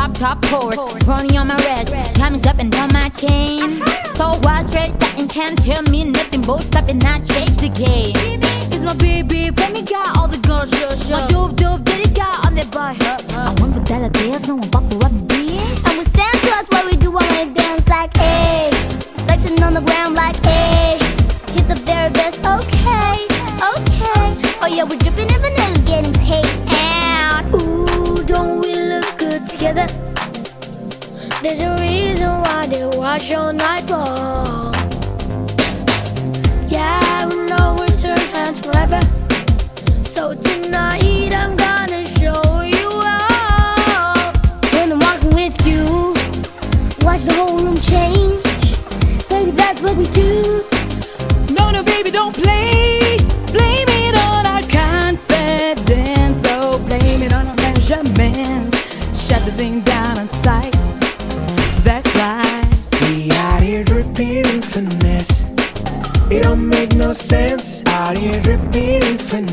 crop top course. Running on my wrist, is up and down my chain. So wide straight satin can't tell me nothing. Both stop and not change the game. It's my baby, when me got all the girls, sure, sure. My dope, dope, daddy got on that boy. I want the dollar bills, no one buckle up this. And we stand to us what we do when we dance like hey. Flexing on the ground like hey. There's a reason why they watch all night long.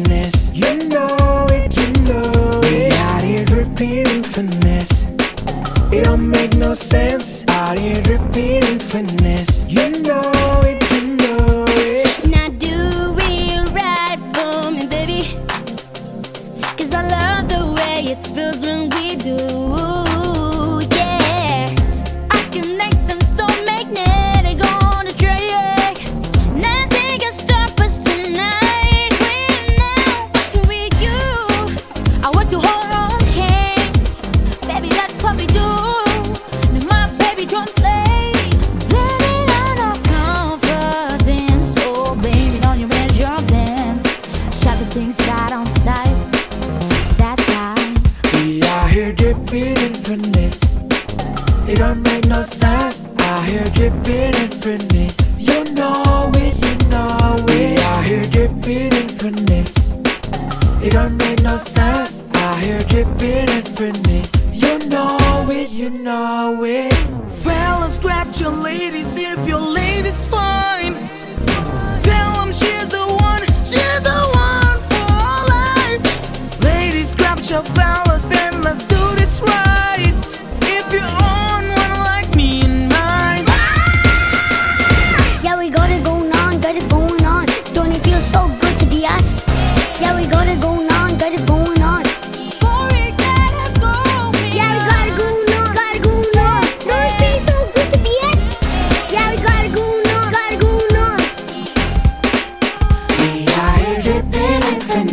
Finesse. You know it, you know it. We out here dripping in finesse. It don't make no sense. Out here dripping in finesse. You know it, you know it. Now do it right for me, baby. Cause I love the way it feels when dripping. It don't make no sense. I here dripping in finesse. You know it, you know it. Out here dripping in finesse. It don't make no sense. Out here dripping in finesse. You know it, you know it. Fellas, grab your ladies if your lady's fine. Tell 'em she's the one, she's the one for life. Ladies, grab your fellas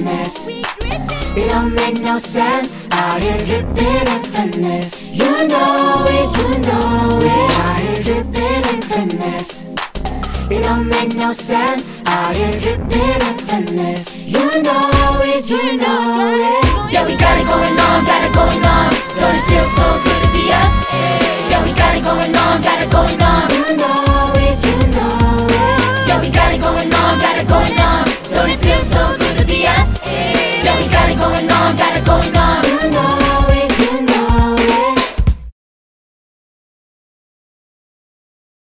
It don't make no sense. Out here dripping in finesse. You know it, you know it. Out here dripping in finesse. It don't make no sense. Out here dripping in finesse. You know it, you know it. Yeah, we got it going on, got it.